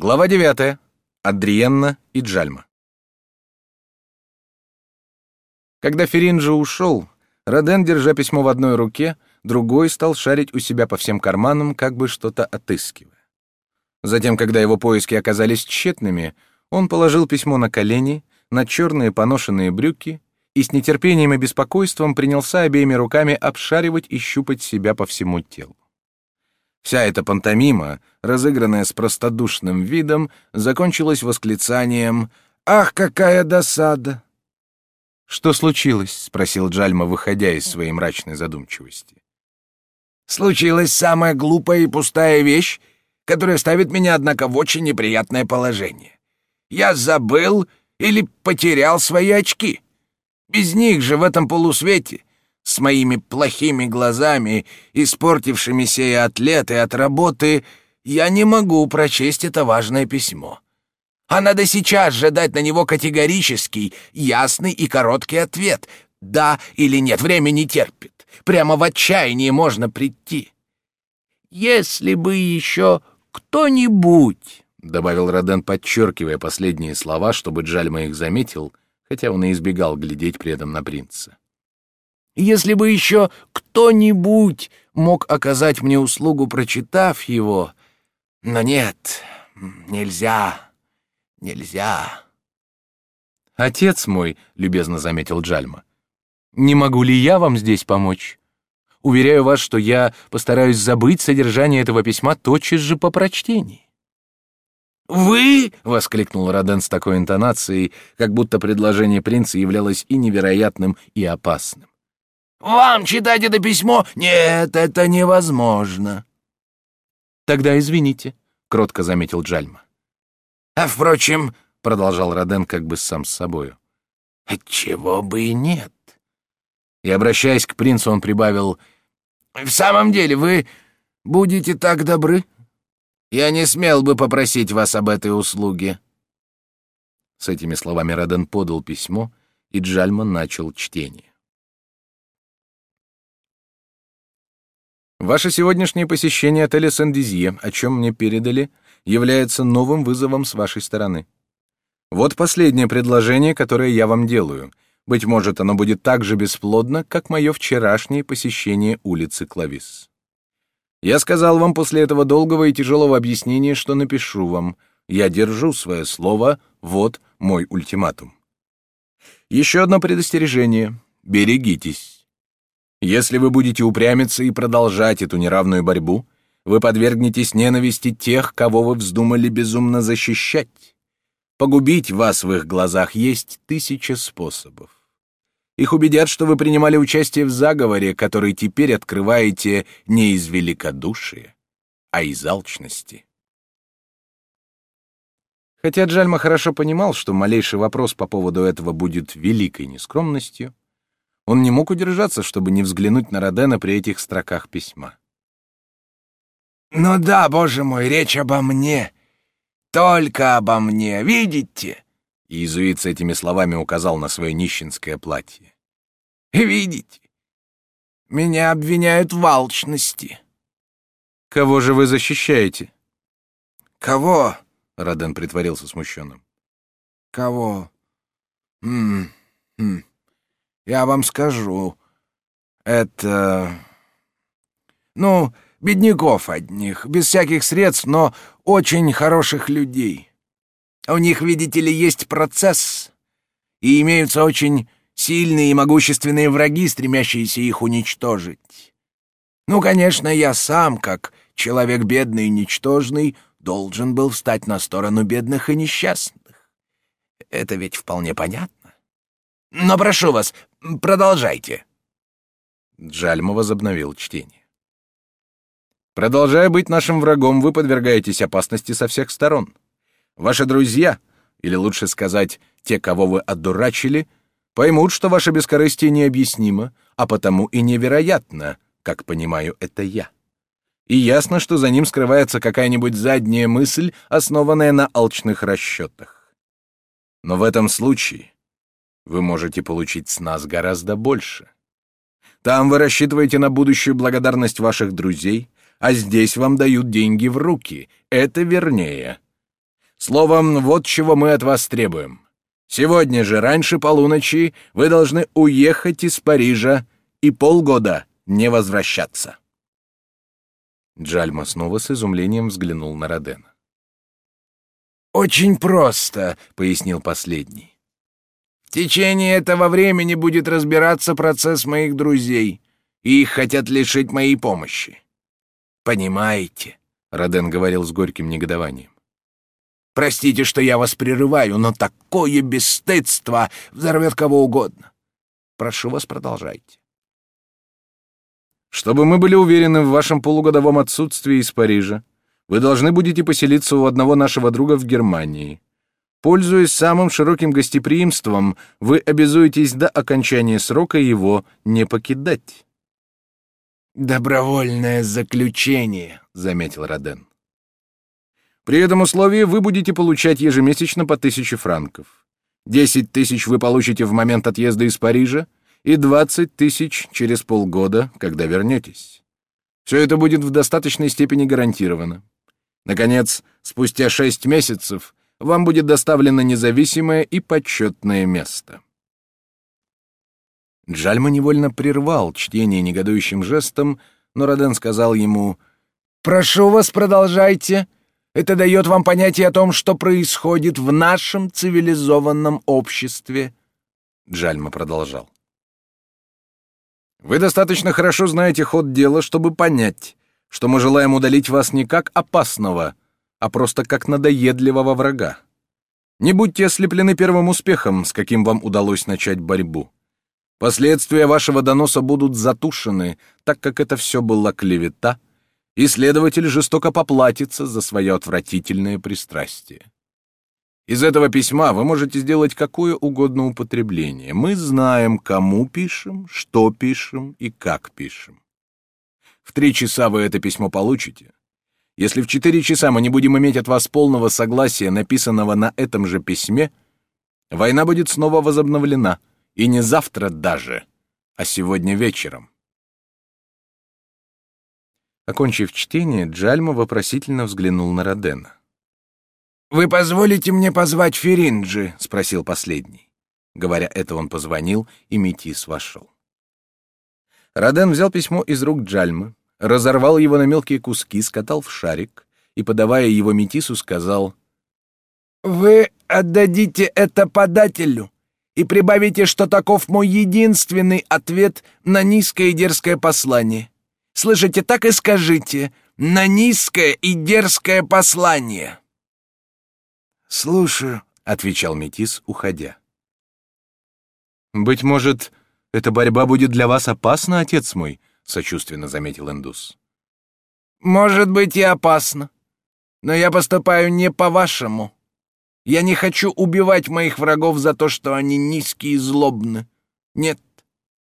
Глава 9. Адриенна и Джальма. Когда Феринджи ушел, Роден, держа письмо в одной руке, другой стал шарить у себя по всем карманам, как бы что-то отыскивая. Затем, когда его поиски оказались тщетными, он положил письмо на колени, на черные поношенные брюки и с нетерпением и беспокойством принялся обеими руками обшаривать и щупать себя по всему телу. Вся эта пантомима, разыгранная с простодушным видом, закончилась восклицанием «Ах, какая досада!» «Что случилось?» — спросил Джальма, выходя из своей мрачной задумчивости. «Случилась самая глупая и пустая вещь, которая ставит меня, однако, в очень неприятное положение. Я забыл или потерял свои очки. Без них же в этом полусвете с моими плохими глазами, испортившимися и от лет, и от работы, я не могу прочесть это важное письмо. А надо сейчас же дать на него категорический, ясный и короткий ответ. Да или нет, время не терпит. Прямо в отчаянии можно прийти. Если бы еще кто-нибудь, — добавил Роден, подчеркивая последние слова, чтобы Джальма их заметил, хотя он и избегал глядеть при этом на принца. Если бы еще кто-нибудь мог оказать мне услугу, прочитав его. Но нет, нельзя, нельзя. «Отец мой», — любезно заметил Джальма, — «не могу ли я вам здесь помочь? Уверяю вас, что я постараюсь забыть содержание этого письма тотчас же по прочтении». «Вы?» — воскликнул Роден с такой интонацией, как будто предложение принца являлось и невероятным, и опасным. Вам читать это письмо? Нет, это невозможно. Тогда извините, кротко заметил Джальма. А впрочем, продолжал Роден как бы сам с собою. Отчего бы и нет. И обращаясь к принцу, он прибавил: В самом деле, вы будете так добры? Я не смел бы попросить вас об этой услуге. С этими словами Роден подал письмо, и Джальма начал чтение. Ваше сегодняшнее посещение отеля Сен-Дизье, о чем мне передали, является новым вызовом с вашей стороны. Вот последнее предложение, которое я вам делаю. Быть может, оно будет так же бесплодно, как мое вчерашнее посещение улицы Клавис. Я сказал вам после этого долгого и тяжелого объяснения, что напишу вам. Я держу свое слово, вот мой ультиматум. Еще одно предостережение. Берегитесь. Если вы будете упрямиться и продолжать эту неравную борьбу, вы подвергнетесь ненависти тех, кого вы вздумали безумно защищать. Погубить вас в их глазах есть тысяча способов. Их убедят, что вы принимали участие в заговоре, который теперь открываете не из великодушия, а из алчности. Хотя Джальма хорошо понимал, что малейший вопрос по поводу этого будет великой нескромностью, он не мог удержаться, чтобы не взглянуть на Родена при этих строках письма. «Ну да, боже мой, речь обо мне. Только обо мне, видите?» Иезуит с этими словами указал на свое нищенское платье. «Видите? Меня обвиняют в алчности». «Кого же вы защищаете?» «Кого?» — Роден притворился смущенным. «Кого? М -м -м. Я вам скажу. Это... Ну, бедняков одних, без всяких средств, но очень хороших людей. У них, видите ли, есть процесс, и имеются очень сильные и могущественные враги, стремящиеся их уничтожить. Ну, конечно, я сам, как человек бедный и ничтожный, должен был встать на сторону бедных и несчастных. Это ведь вполне понятно. Но прошу вас, продолжайте. Джальма возобновил чтение. Продолжая быть нашим врагом, вы подвергаетесь опасности со всех сторон. Ваши друзья, или лучше сказать, те, кого вы одурачили, поймут, что ваше бескорыстие необъяснимо, а потому и невероятно, как понимаю это я. И ясно, что за ним скрывается какая-нибудь задняя мысль, основанная на алчных расчетах. Но в этом случае вы можете получить с нас гораздо больше. Там вы рассчитываете на будущую благодарность ваших друзей, а здесь вам дают деньги в руки. Это вернее. Словом, вот чего мы от вас требуем. Сегодня же, раньше полуночи, вы должны уехать из Парижа и полгода не возвращаться. Джальма снова с изумлением взглянул на Родена. «Очень просто», — пояснил последний. «В течение этого времени будет разбираться процесс моих друзей, и их хотят лишить моей помощи. Понимаете?» — Роден говорил с горьким негодованием. «Простите, что я вас прерываю, но такое бесстыдство взорвет кого угодно. Прошу вас, продолжайте». «Чтобы мы были уверены в вашем полугодовом отсутствии из Парижа, вы должны будете поселиться у одного нашего друга в Германии. Пользуясь самым широким гостеприимством, вы обязуетесь до окончания срока его не покидать». «Добровольное заключение», — заметил Роден. «При этом условии вы будете получать ежемесячно по тысяче франков. Десять тысяч вы получите в момент отъезда из Парижа и двадцать тысяч через полгода, когда вернетесь. Все это будет в достаточной степени гарантировано. Наконец, спустя шесть месяцев вам будет доставлено независимое и почетное место. Джальма невольно прервал чтение негодующим жестом, но Роден сказал ему «Прошу вас, продолжайте. Это дает вам понятие о том, что происходит в нашем цивилизованном обществе». Джальма продолжал. «Вы достаточно хорошо знаете ход дела, чтобы понять, что мы желаем удалить вас не как опасного, а просто как надоедливого врага. Не будьте ослеплены первым успехом, с каким вам удалось начать борьбу. Последствия вашего доноса будут затушены, так как это все была клевета, и следователь жестоко поплатится за свое отвратительное пристрастие. Из этого письма вы можете сделать какое угодно употребление. Мы знаем, кому пишем, что пишем и как пишем. В три часа вы это письмо получите. Если в четыре часа мы не будем иметь от вас полного согласия, написанного на этом же письме, война будет снова возобновлена, и не завтра даже, а сегодня вечером. Окончив чтение, Джальма вопросительно взглянул на Родена. «Вы позволите мне позвать Феринджи?» — спросил последний. Говоря это, он позвонил, и Метис вошел. Роден взял письмо из рук Джальмы, разорвал его на мелкие куски, скатал в шарик и, подавая его Метису, сказал «Вы отдадите это подателю и прибавите, что таков мой единственный ответ на низкое и дерзкое послание. Слышите, так и скажите, на низкое и дерзкое послание». «Слушаю», — отвечал Метис, уходя. «Быть может, эта борьба будет для вас опасна, отец мой?» Сочувственно заметил индус. Может быть и опасно, но я поступаю не по-вашему. Я не хочу убивать моих врагов за то, что они низкие и злобны. Нет,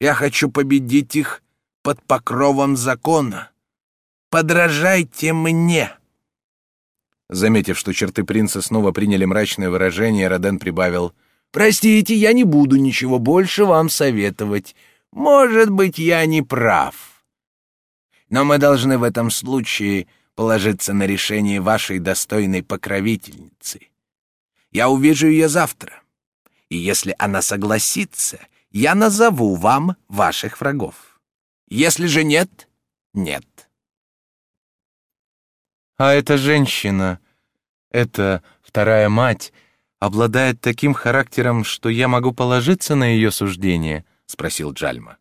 я хочу победить их под покровом закона. Подражайте мне. Заметив, что черты принца снова приняли мрачное выражение, Роден прибавил «Простите, я не буду ничего больше вам советовать. Может быть, я не прав. Но мы должны в этом случае положиться на решение вашей достойной покровительницы. Я увижу ее завтра. И если она согласится, я назову вам ваших врагов. Если же нет, нет. А эта женщина, эта вторая мать, обладает таким характером, что я могу положиться на ее суждение —— спросил Джальма.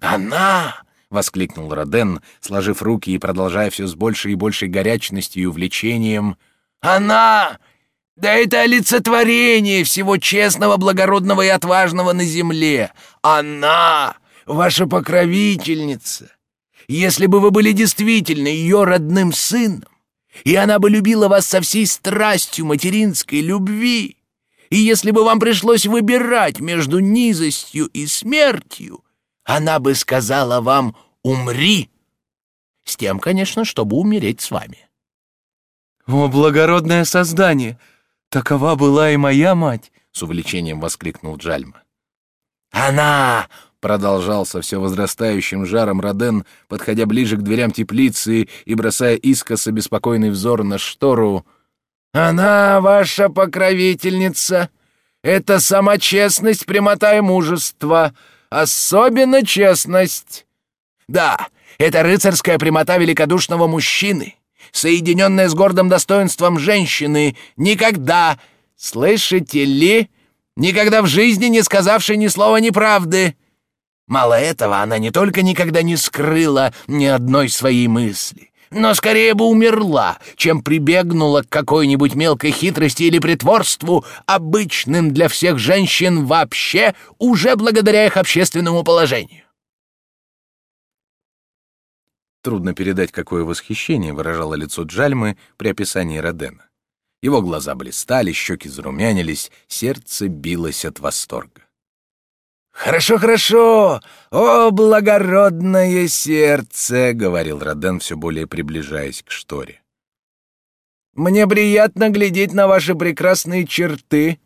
«Она!» — воскликнул Роден, сложив руки и продолжая все с большей и большей горячностью и увлечением. «Она! Да это олицетворение всего честного, благородного и отважного на земле! Она! Ваша покровительница! Если бы вы были действительно ее родным сыном, и она бы любила вас со всей страстью материнской любви, и если бы вам пришлось выбирать между низостью и смертью, она бы сказала вам «умри», с тем, конечно, чтобы умереть с вами. «О, благородное создание! Такова была и моя мать!» — с увлечением воскликнул Джальма. «Она!» — продолжал со все возрастающим жаром Роден, подходя ближе к дверям теплицы и бросая искоса беспокойный взор на штору. Она ваша покровительница. Это сама честность, прямота и мужество. Особенно честность. Да, это рыцарская прямота великодушного мужчины, соединенная с гордым достоинством женщины, никогда, слышите ли, никогда в жизни не сказавшей ни слова неправды. Мало этого, она не только никогда не скрыла ни одной своей мысли, но скорее бы умерла, чем прибегнула к какой-нибудь мелкой хитрости или притворству, обычным для всех женщин вообще, уже благодаря их общественному положению. Трудно передать, какое восхищение выражало лицо Джальмы при описании Родена. Его глаза блистали, щеки зарумянились, сердце билось от восторга. «Хорошо, хорошо! О, благородное сердце!» — говорил Роден, все более приближаясь к шторе. «Мне приятно глядеть на ваши прекрасные черты,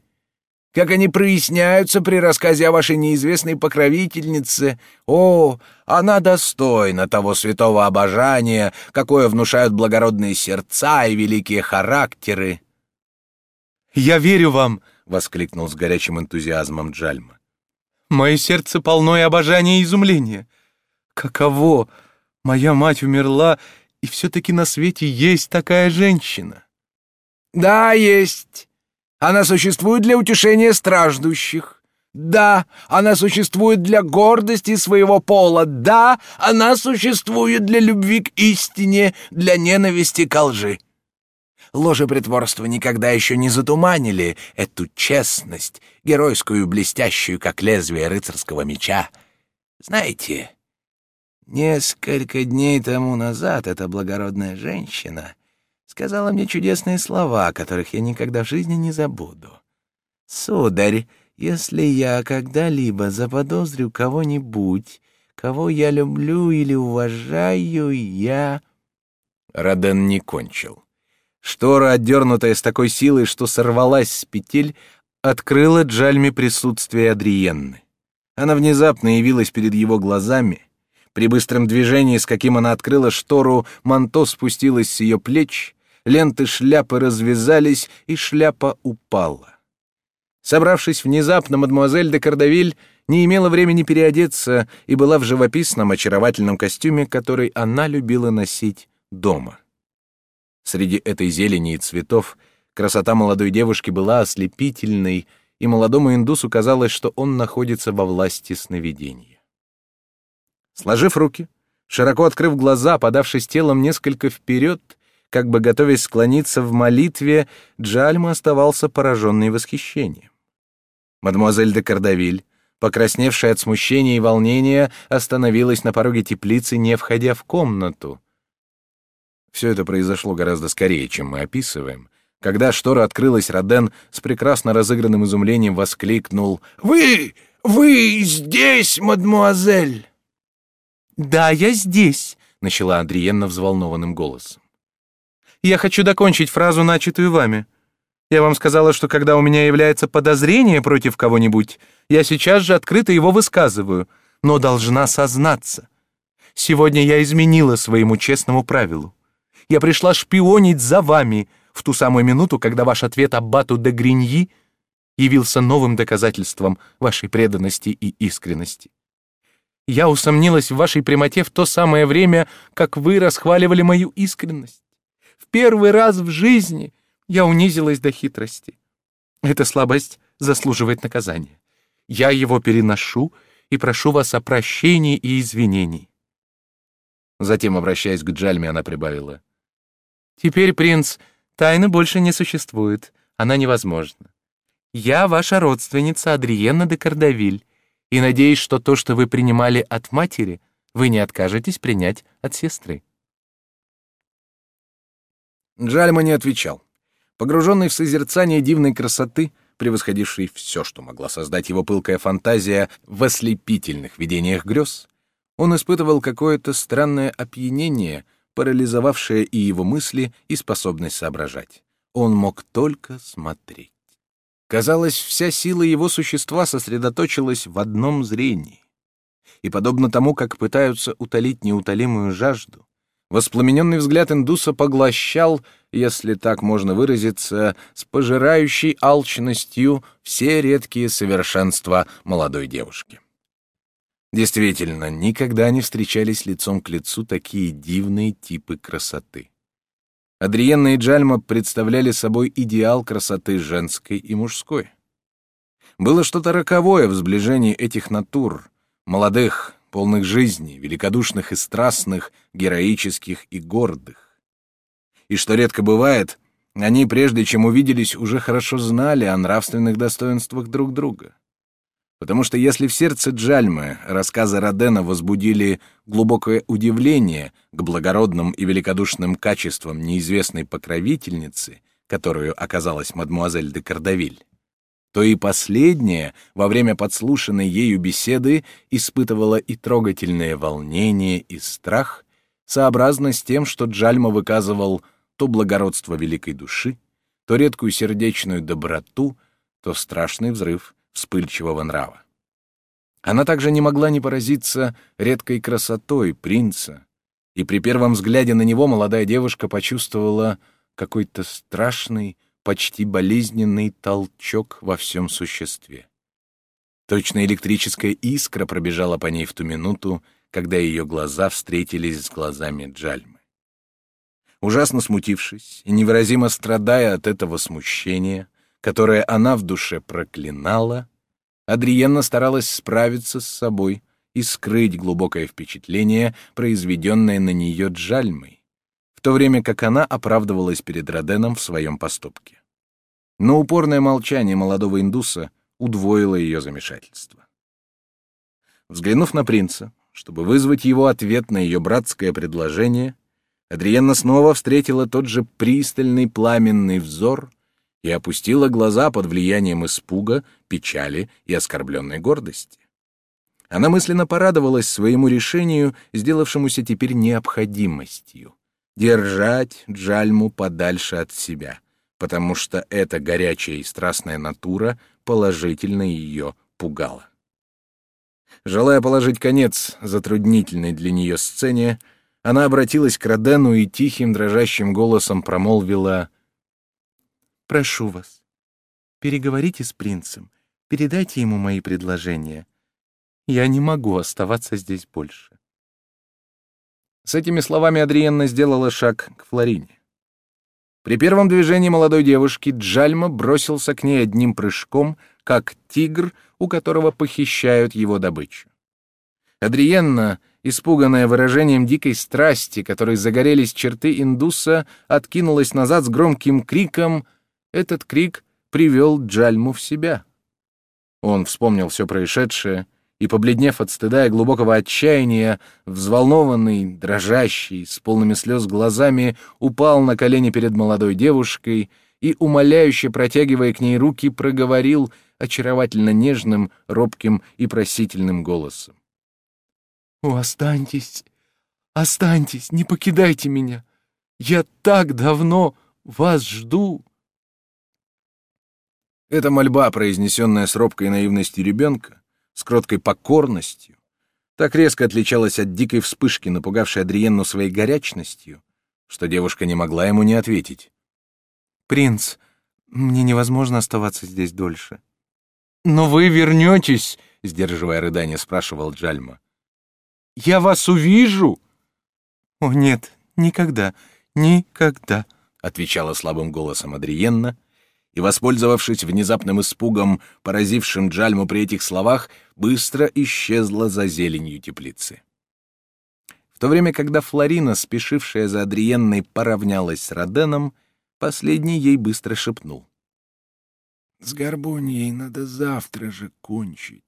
как они проясняются при рассказе о вашей неизвестной покровительнице. О, она достойна того святого обожания, какое внушают благородные сердца и великие характеры». «Я верю вам!» — воскликнул с горячим энтузиазмом Джальма. «Мое сердце полно обожания и изумления. Каково! Моя мать умерла, и все-таки на свете есть такая женщина». «Да, есть. Она существует для утешения страждущих. Да, она существует для гордости своего пола. Да, она существует для любви к истине, для ненависти к лжи ложе притворства никогда еще не затуманили эту честность, геройскую блестящую, как лезвие рыцарского меча. Знаете, несколько дней тому назад эта благородная женщина сказала мне чудесные слова, которых я никогда в жизни не забуду. «Сударь, если я когда-либо заподозрю кого-нибудь, кого я люблю или уважаю, я...» Роден не кончил. Штора, отдернутая с такой силой, что сорвалась с петель, открыла Джальме присутствие Адриенны. Она внезапно явилась перед его глазами. При быстром движении, с каким она открыла штору, манто спустилось с ее плеч, ленты шляпы развязались, и шляпа упала. Собравшись внезапно, мадемуазель де Кардавиль не имела времени переодеться и была в живописном очаровательном костюме, который она любила носить дома. Среди этой зелени и цветов красота молодой девушки была ослепительной, и молодому индусу казалось, что он находится во власти сновидения. Сложив руки, широко открыв глаза, подавшись телом несколько вперед, как бы готовясь склониться в молитве, Джальма оставался пораженный восхищением. Мадемуазель де Кардавиль, покрасневшая от смущения и волнения, остановилась на пороге теплицы, не входя в комнату. Все это произошло гораздо скорее, чем мы описываем. Когда штора открылась, Роден с прекрасно разыгранным изумлением воскликнул «Вы! Вы здесь, мадмуазель!» «Да, я здесь», — начала Адриенна взволнованным голосом. «Я хочу докончить фразу, начатую вами. Я вам сказала, что когда у меня является подозрение против кого-нибудь, я сейчас же открыто его высказываю, но должна сознаться. Сегодня я изменила своему честному правилу. Я пришла шпионить за вами в ту самую минуту, когда ваш ответ Аббату де Гриньи явился новым доказательством вашей преданности и искренности. Я усомнилась в вашей прямоте в то самое время, как вы расхваливали мою искренность. В первый раз в жизни я унизилась до хитрости. Эта слабость заслуживает наказания. Я его переношу и прошу вас о прощении и извинении. Затем, обращаясь к Джальме, она прибавила. Теперь, принц, тайны больше не существует. Она невозможна. Я ваша родственница Адриена де Кардавиль, и надеюсь, что то, что вы принимали от матери, вы не откажетесь принять от сестры. Джальма не отвечал. Погруженный в созерцание дивной красоты, превосходившей все, что могла создать его пылкая фантазия в ослепительных видениях грез, он испытывал какое-то странное опьянение — парализовавшая и его мысли, и способность соображать. Он мог только смотреть. Казалось, вся сила его существа сосредоточилась в одном зрении. И подобно тому, как пытаются утолить неутолимую жажду, Воспламененный взгляд индуса поглощал, если так можно выразиться, с пожирающей алчностью все редкие совершенства молодой девушки. Действительно, никогда не встречались лицом к лицу такие дивные типы красоты. Адриенна и Джальма представляли собой идеал красоты женской и мужской. Было что-то роковое в сближении этих натур, молодых, полных жизни, великодушных и страстных, героических и гордых. И что редко бывает, они, прежде чем увиделись, уже хорошо знали о нравственных достоинствах друг друга. Потому что если в сердце Джальмы рассказы Родена возбудили глубокое удивление к благородным и великодушным качествам неизвестной покровительницы, которую оказалась мадмуазель де Кардавиль, то и последняя во время подслушанной ею беседы испытывала и трогательное волнение, и страх, сообразно с тем, что Джальма выказывал то благородство великой души, то редкую сердечную доброту, то страшный взрыв вспыльчивого нрава. Она также не могла не поразиться редкой красотой принца, и при первом взгляде на него молодая девушка почувствовала какой-то страшный, почти болезненный толчок во всем существе. Точно электрическая искра пробежала по ней в ту минуту, когда ее глаза встретились с глазами Джальмы. Ужасно смутившись и невыразимо страдая от этого смущения, которое она в душе проклинала, Адриенна старалась справиться с собой и скрыть глубокое впечатление, произведенное на нее Джальмой, в то время как она оправдывалась перед Роденом в своем поступке. Но упорное молчание молодого индуса удвоило ее замешательство. Взглянув на принца, чтобы вызвать его ответ на ее братское предложение, Адриенна снова встретила тот же пристальный пламенный взор и опустила глаза под влиянием испуга, печали и оскорбленной гордости. Она мысленно порадовалась своему решению, сделавшемуся теперь необходимостью держать Джальму подальше от себя, потому что эта горячая и страстная натура положительно ее пугала. Желая положить конец затруднительной для нее сцене, она обратилась к Родену и тихим дрожащим голосом промолвила «Прошу вас, переговорите с принцем, передайте ему мои предложения. Я не могу оставаться здесь больше». С этими словами Адриенна сделала шаг к Флорине. При первом движении молодой девушки Джальма бросился к ней одним прыжком, как тигр, у которого похищают его добычу. Адриенна, испуганная выражением дикой страсти, которой загорелись черты индуса, откинулась назад с громким криком. Этот крик привел Джальму в себя. Он вспомнил все происшедшее и, побледнев от стыда и глубокого отчаяния, взволнованный, дрожащий, с полными слез глазами, упал на колени перед молодой девушкой и, умоляюще протягивая к ней руки, проговорил очаровательно нежным, робким и просительным голосом. «О, останьтесь, останьтесь, не покидайте меня! Я так давно вас жду!» Эта мольба, произнесенная с робкой наивностью ребенка, с кроткой покорностью, так резко отличалась от дикой вспышки, напугавшей Адриенну своей горячностью, что девушка не могла ему не ответить. «Принц, мне невозможно оставаться здесь дольше». «Но вы вернетесь», — сдерживая рыдание, спрашивал Джальма. «Я вас увижу». «О, нет, никогда, никогда», — отвечала слабым голосом Адриенна, и, воспользовавшись внезапным испугом, поразившим Джальму при этих словах, быстро исчезла за зеленью теплицы. В то время, когда Флорина, спешившая за Адриенной, поравнялась с Роденом, последний ей быстро шепнул. «С Горбоньей надо завтра же кончить».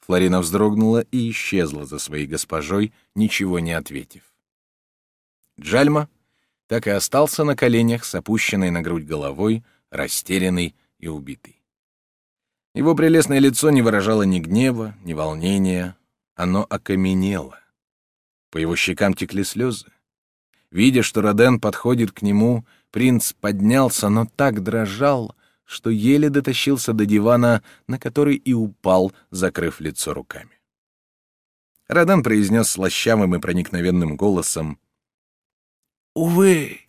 Флорина вздрогнула и исчезла за своей госпожой, ничего не ответив. Джальма так и остался на коленях с опущенной на грудь головой, растерянный и убитый. Его прелестное лицо не выражало ни гнева, ни волнения, оно окаменело. По его щекам текли слезы. Видя, что Роден подходит к нему, принц поднялся, но так дрожал, что еле дотащился до дивана, на который и упал, закрыв лицо руками. Роден произнес слащавым и проникновенным голосом, Увы,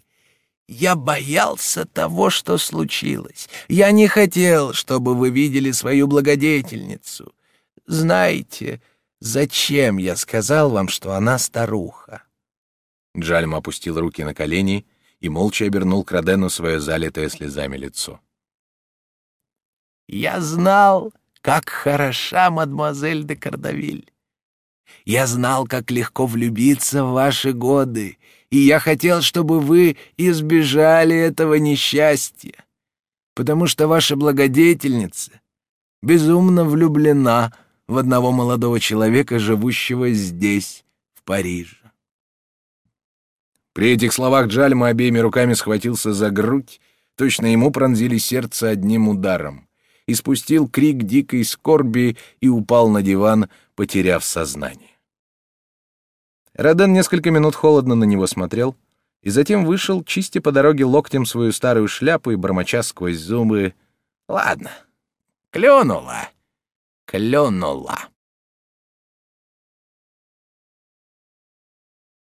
я боялся того, что случилось. Я не хотел, чтобы вы видели свою благодетельницу. Знаете, зачем я сказал вам, что она старуха?» Джальм опустил руки на колени и молча обернул к Родену свое залитое слезами лицо. «Я знал, как хороша мадемуазель де Кардавиль. Я знал, как легко влюбиться в ваши годы, и я хотел, чтобы вы избежали этого несчастья, потому что ваша благодетельница безумно влюблена в одного молодого человека, живущего здесь, в Париже. При этих словах Джальма обеими руками схватился за грудь, точно ему пронзили сердце одним ударом, и спустил крик дикой скорби и упал на диван, потеряв сознание. Роден несколько минут холодно на него смотрел, и затем вышел, чистя по дороге локтем свою старую шляпу и бормоча сквозь зубы. «Ладно, клюнула, клюнула».